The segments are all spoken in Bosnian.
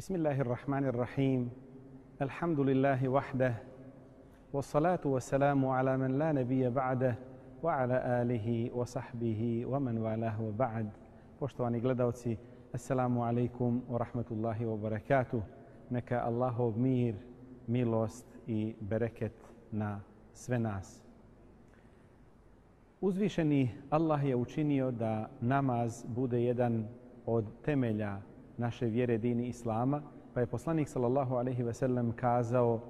بسم الله الرحمن الرحيم. الحمد لله وحده والصلاة والسلام على من لا نبي بعده وعلى آله وصحبه ومن والاه وبعد. بوشتواني قلدوتي السلام عليكم ورحمة الله وبركاته نكا الله مير ميلوست اي بركت نا سوى ناس Uzvišeni Allah je učinio da namaz od temelja naše vjere dini Islama, pa je poslanik sallallahu alaihi ve sellem kazao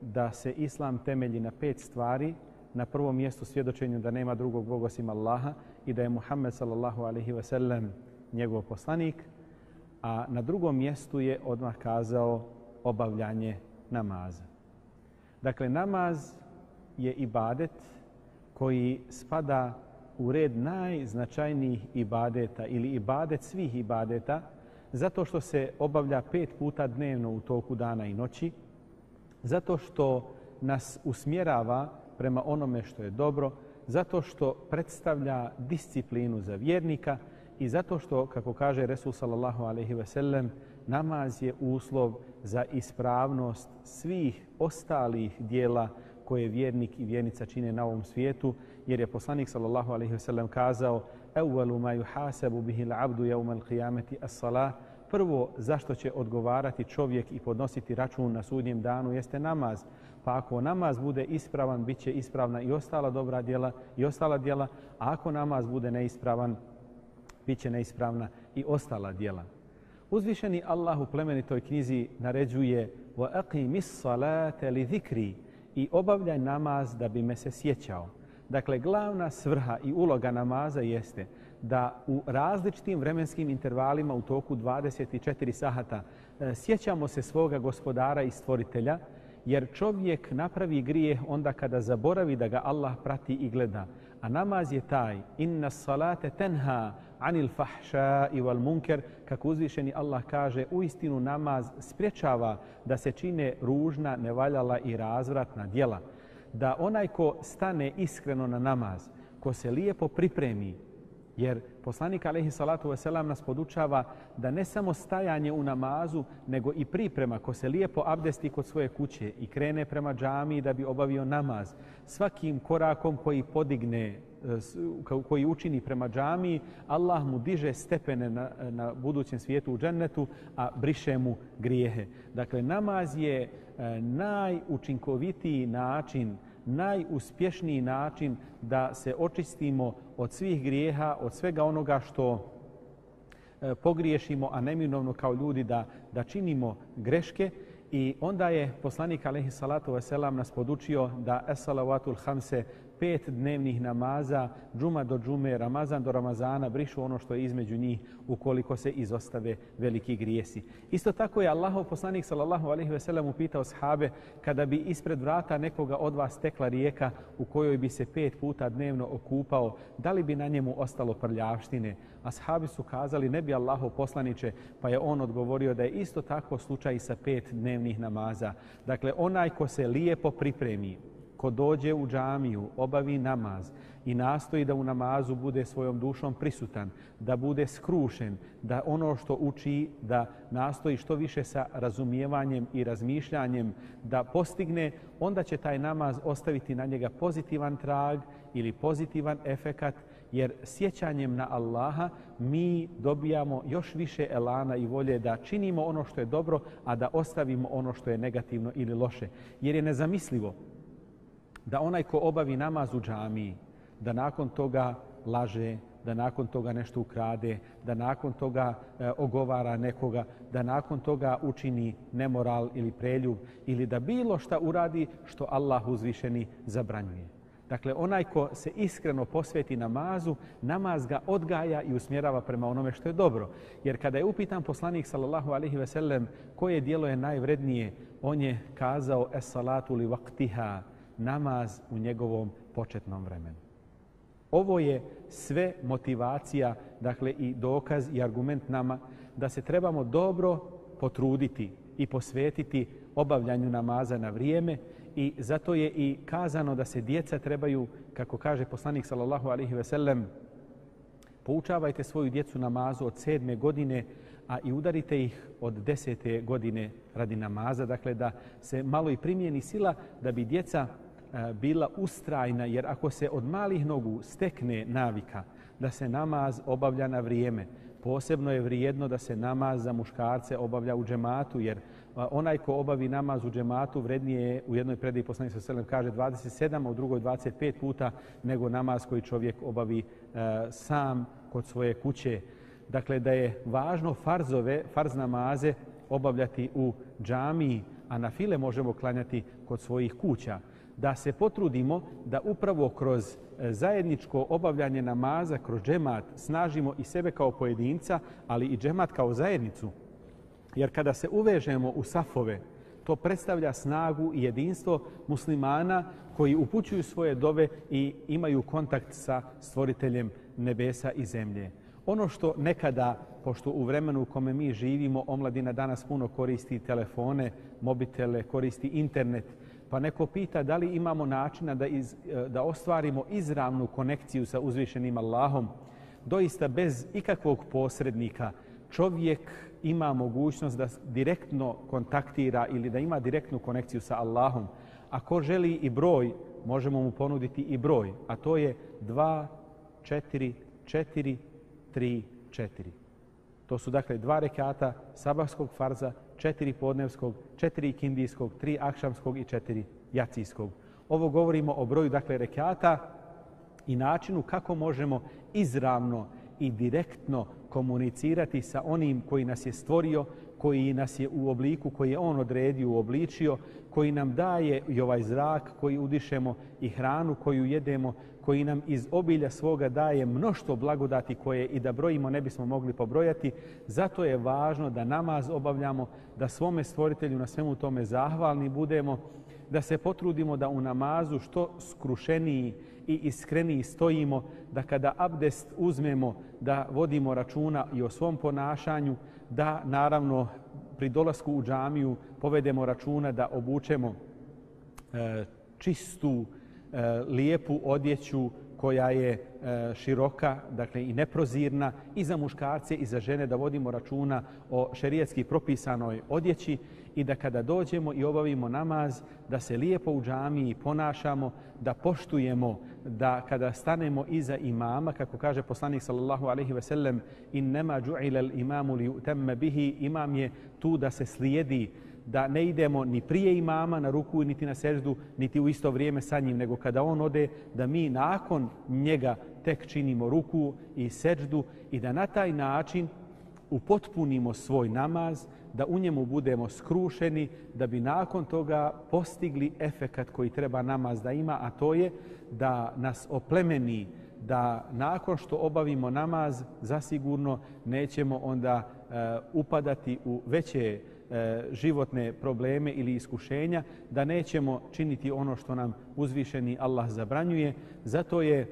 da se Islam temelji na pet stvari, na prvom mjestu svjedočenju da nema drugog Boga osim Allaha i da je Muhammed sallallahu alaihi ve sellem njegov poslanik, a na drugom mjestu je odmah kazao obavljanje namaza. Dakle, namaz je ibadet koji spada u red najznačajnijih ibadeta ili ibadet svih ibadeta, zato što se obavlja pet puta dnevno u toku dana i noći, zato što nas usmjerava prema onome što je dobro, zato što predstavlja disciplinu za vjernika i zato što, kako kaže Resul sallallahu alaihi ve sellem, namaz je uslov za ispravnost svih ostalih dijela koje vjernik i vjernica čine na ovom svijetu, jer je poslanik sallallahu alaihi ve sellem kazao Evvelu ma yuhasabu bihi l'abdu jevma l'qiyameti as-salah Prvo, zašto će odgovarati čovjek i podnositi račun na sudnjem danu, jeste namaz. Pa ako namaz bude ispravan, bit će ispravna i ostala dobra djela i ostala djela, a ako namaz bude neispravan, bit će neispravna i ostala djela. Uzvišeni Allah u plemenitoj knjizi naređuje وَأَقِمِ الصَّلَاةَ لِذِكْرِ i obavljaj namaz da bi me se sjećao. Dakle, glavna svrha i uloga namaza jeste da u različitim vremenskim intervalima u toku 24 sahata e, sjećamo se svoga gospodara i stvoritelja, jer čovjek napravi grije onda kada zaboravi da ga Allah prati i gleda. A namaz je taj, inna salate tenha anil fahša i wal munker, kako uzvišeni Allah kaže, u istinu namaz spriječava da se čine ružna, nevaljala i razvratna djela. Da onaj ko stane iskreno na namaz, ko se lijepo pripremi, Jer poslanik alaihi salatu wasalam nas podučava da ne samo stajanje u namazu, nego i priprema ko se lijepo abdesti kod svoje kuće i krene prema džami da bi obavio namaz. Svakim korakom koji podigne, koji učini prema džami, Allah mu diže stepene na, na budućem svijetu u džennetu, a briše mu grijehe. Dakle, namaz je e, najučinkovitiji način najuspješniji način da se očistimo od svih grijeha, od svega onoga što e, pogriješimo, a neminovno kao ljudi da, da činimo greške. I onda je poslanik alaihi salatu wasalam nas podučio da es salavatul hamse pet dnevnih namaza, džuma do džume, ramazan do ramazana, brišu ono što je između njih ukoliko se izostave veliki grijesi. Isto tako je Allahov poslanik sallallahu alejhi ve sellem upitao sahabe kada bi ispred vrata nekoga od vas tekla rijeka u kojoj bi se pet puta dnevno okupao, da li bi na njemu ostalo prljavštine? A sahabi su kazali ne bi Allahov poslanice, pa je on odgovorio da je isto tako slučaj sa pet dnevnih namaza. Dakle, onaj ko se lijepo pripremi, ko dođe u džamiju, obavi namaz i nastoji da u namazu bude svojom dušom prisutan, da bude skrušen, da ono što uči, da nastoji što više sa razumijevanjem i razmišljanjem da postigne, onda će taj namaz ostaviti na njega pozitivan trag ili pozitivan efekat, jer sjećanjem na Allaha mi dobijamo još više elana i volje da činimo ono što je dobro, a da ostavimo ono što je negativno ili loše. Jer je nezamislivo da onaj ko obavi namaz u džamiji, da nakon toga laže, da nakon toga nešto ukrade, da nakon toga e, ogovara nekoga, da nakon toga učini nemoral ili preljub ili da bilo šta uradi što Allah uzvišeni zabranjuje. Dakle, onaj ko se iskreno posveti namazu, namaz ga odgaja i usmjerava prema onome što je dobro. Jer kada je upitan poslanik sallallahu alaihi ve sellem koje dijelo je najvrednije, on je kazao es salatu li vaktiha, namaz u njegovom početnom vremenu. Ovo je sve motivacija, dakle i dokaz i argument nama da se trebamo dobro potruditi i posvetiti obavljanju namaza na vrijeme i zato je i kazano da se djeca trebaju, kako kaže poslanik sallallahu alaihi ve sellem, poučavajte svoju djecu namazu od sedme godine, a i udarite ih od desete godine radi namaza, dakle da se malo i primijeni sila da bi djeca bila ustrajna, jer ako se od malih nogu stekne navika da se namaz obavlja na vrijeme, posebno je vrijedno da se namaz za muškarce obavlja u džematu, jer onaj ko obavi namaz u džematu vrednije je u jednoj predaji poslanik sa selem kaže 27, a u drugoj 25 puta nego namaz koji čovjek obavi e, sam kod svoje kuće. Dakle, da je važno farzove, farz namaze obavljati u džamiji, a na file možemo klanjati kod svojih kuća. Da se potrudimo da upravo kroz e, zajedničko obavljanje namaza, kroz džemat, snažimo i sebe kao pojedinca, ali i džemat kao zajednicu. Jer kada se uvežemo u safove, to predstavlja snagu i jedinstvo muslimana koji upućuju svoje dove i imaju kontakt sa stvoriteljem nebesa i zemlje. Ono što nekada, pošto u vremenu u kome mi živimo, omladina danas puno koristi telefone, mobitele, koristi internet, pa neko pita da li imamo načina da, iz, e, da ostvarimo izravnu konekciju sa uzvišenim Allahom, doista bez ikakvog posrednika, čovjek ima mogućnost da direktno kontaktira ili da ima direktnu konekciju sa Allahom. Ako želi i broj, možemo mu ponuditi i broj, a to je 2, 4, 4, 3, 4. To su dakle dva rekata sabahskog farza, četiri podnevskog, četiri kindijskog, tri akšamskog i četiri jacijskog. Ovo govorimo o broju dakle rekata i načinu kako možemo izravno i direktno komunicirati sa onim koji nas je stvorio, koji nas je u obliku koji je on odredio, uobličio, koji nam daje i ovaj zrak koji udišemo i hranu koju jedemo, koji nam iz obilja svoga daje mnoštvo blagodati koje i da brojimo ne bismo mogli pobrojati. Zato je važno da namaz obavljamo, da svome stvoritelju na svemu tome zahvalni budemo, da se potrudimo da u namazu što skrušeniji i iskreniji stojimo, da kada abdest uzmemo, da vodimo računa i o svom ponašanju, da naravno pri dolasku u džamiju povedemo računa da obučemo e, čistu, e, lijepu odjeću koja je e, široka dakle i neprozirna i za muškarce i za žene da vodimo računa o šerijetski propisanoj odjeći i da kada dođemo i obavimo namaz, da se lijepo u džamiji ponašamo, da poštujemo, da kada stanemo iza imama, kako kaže poslanik sallallahu alaihi ve sellem, in nema ju'ila imamu li yutamma bihi, imam je tu da se slijedi, da ne idemo ni prije imama na ruku, niti na seždu, niti u isto vrijeme sa njim, nego kada on ode, da mi nakon njega tek činimo ruku i seždu i da na taj način upotpunimo svoj namaz, da u njemu budemo skrušeni, da bi nakon toga postigli efekat koji treba namaz da ima, a to je da nas oplemeni, da nakon što obavimo namaz, zasigurno nećemo onda e, upadati u veće E, životne probleme ili iskušenja, da nećemo činiti ono što nam uzvišeni Allah zabranjuje. Zato je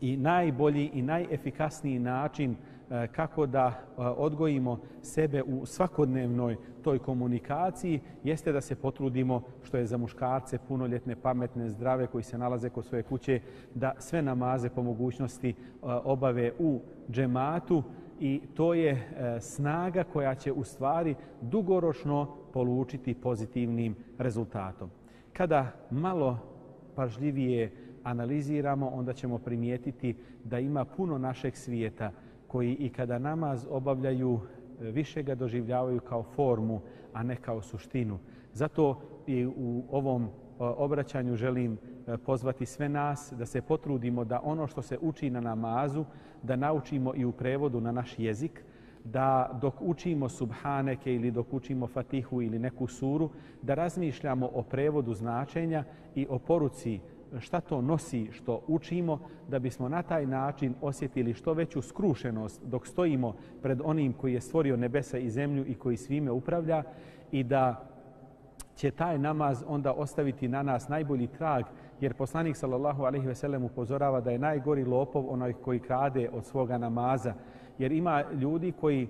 i najbolji i najefikasniji način e, kako da e, odgojimo sebe u svakodnevnoj toj komunikaciji, jeste da se potrudimo što je za muškarce punoljetne, pametne, zdrave koji se nalaze kod svoje kuće, da sve namaze po mogućnosti obave u džematu i to je e, snaga koja će u stvari dugoročno polučiti pozitivnim rezultatom. Kada malo pažljivije analiziramo, onda ćemo primijetiti da ima puno našeg svijeta koji i kada namaz obavljaju e, više ga doživljavaju kao formu, a ne kao suštinu. Zato i u ovom e, obraćanju želim E, pozvati sve nas da se potrudimo da ono što se uči na namazu, da naučimo i u prevodu na naš jezik, da dok učimo subhaneke ili dok učimo fatihu ili neku suru, da razmišljamo o prevodu značenja i o poruci šta to nosi što učimo, da bismo na taj način osjetili što veću skrušenost dok stojimo pred onim koji je stvorio nebesa i zemlju i koji svime upravlja i da će taj namaz onda ostaviti na nas najbolji trag, jer poslanik sallallahu alejhi ve sellem upozorava da je najgori lopov onaj koji krade od svoga namaza, jer ima ljudi koji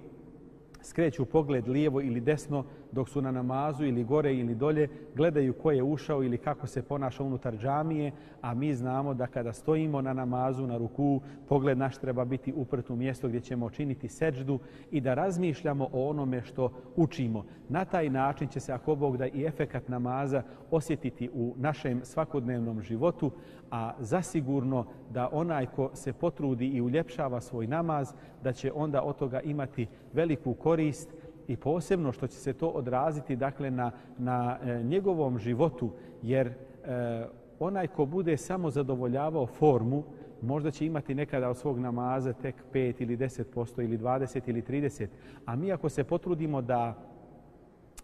skreću pogled lijevo ili desno dok su na namazu ili gore ili dolje, gledaju ko je ušao ili kako se ponaša unutar džamije, a mi znamo da kada stojimo na namazu, na ruku, pogled naš treba biti uprt u mjesto gdje ćemo činiti seđdu i da razmišljamo o onome što učimo. Na taj način će se, ako Bog da i efekat namaza osjetiti u našem svakodnevnom životu, a zasigurno da onaj ko se potrudi i uljepšava svoj namaz, da će onda od toga imati veliku korist i posebno što će se to odraziti dakle na, na e, njegovom životu, jer e, onaj ko bude samo zadovoljavao formu, možda će imati nekada od svog namaza tek 5 ili 10% ili 20 ili 30, a mi ako se potrudimo da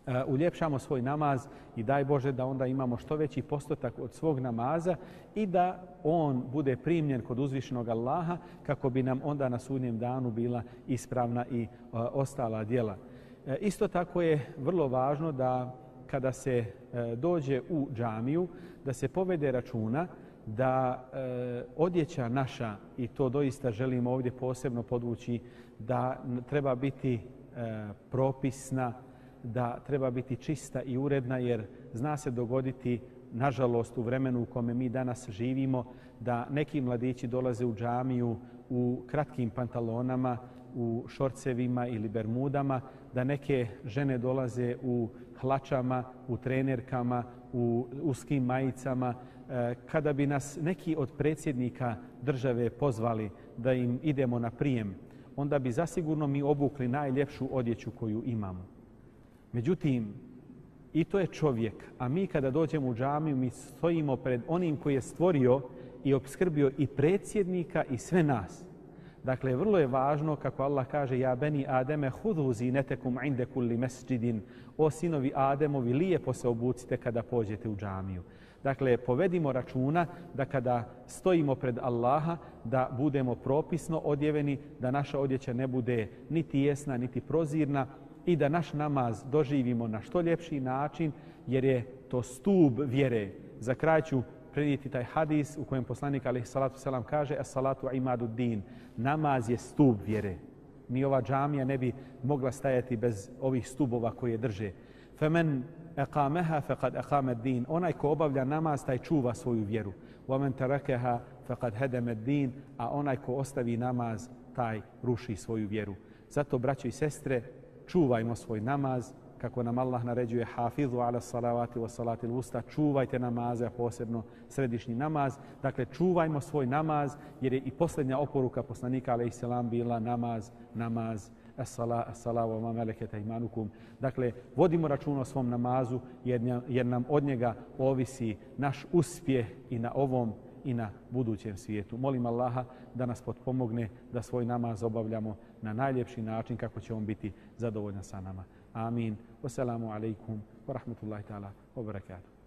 Eh, uljepšamo svoj namaz i daj Bože da onda imamo što veći postotak od svog namaza i da on bude primljen kod uzvišenog Allaha kako bi nam onda na sudnjem danu bila ispravna i eh, ostala djela. Eh, isto tako je vrlo važno da kada se dođe u džamiju, da se povede računa da odjeća naša, i to doista želimo ovdje posebno podvući, da treba biti propisna, da treba biti čista i uredna jer zna se dogoditi nažalost u vremenu u kome mi danas živimo da neki mladići dolaze u džamiju u kratkim pantalonama, u šorcevima ili bermudama, da neke žene dolaze u hlačama, u trenerkama, u uskim majicama. E, kada bi nas neki od predsjednika države pozvali da im idemo na prijem, onda bi zasigurno mi obukli najljepšu odjeću koju imamo. Međutim, i to je čovjek, a mi kada dođemo u džamiju, mi stojimo pred onim koji je stvorio i obskrbio i predsjednika i sve nas. Dakle, vrlo je važno, kako Allah kaže, ja beni Ademe, hudu zinetekum inde kulli mesđidin, o sinovi Ademovi, lijepo se obucite kada pođete u džamiju. Dakle, povedimo računa da kada stojimo pred Allaha, da budemo propisno odjeveni, da naša odjeća ne bude niti jesna, niti prozirna, i da naš namaz doživimo na što ljepši način, jer je to stub vjere. Za kraj ću prenijeti taj hadis u kojem poslanik alaih salatu selam kaže as salatu imadu din. Namaz je stub vjere. Ni ova džamija ne bi mogla stajati bez ovih stubova koje drže. Femen eqameha faqad eqame din. Onaj ko obavlja namaz, taj čuva svoju vjeru. Wa terakeha tarakeha faqad hedeme din. A onaj ko ostavi namaz, taj ruši svoju vjeru. Zato, braćo i sestre, čuvajmo svoj namaz, kako nam Allah naređuje hafizu ala salavati wa salati usta, čuvajte namaze, a posebno središnji namaz. Dakle, čuvajmo svoj namaz, jer je i posljednja oporuka poslanika, alaih selam, bila namaz, namaz, as-salavu wa meleketa imanukum. Dakle, vodimo račun o svom namazu, jer nam od njega ovisi naš uspjeh i na ovom i na budućem svijetu. Molim Allaha da nas potpomogne da svoj namaz obavljamo na najljepši način kako će on biti zadovoljan sa nama. Amin. Wassalamu alaikum wa rahmatullahi ta'ala wa barakatuh.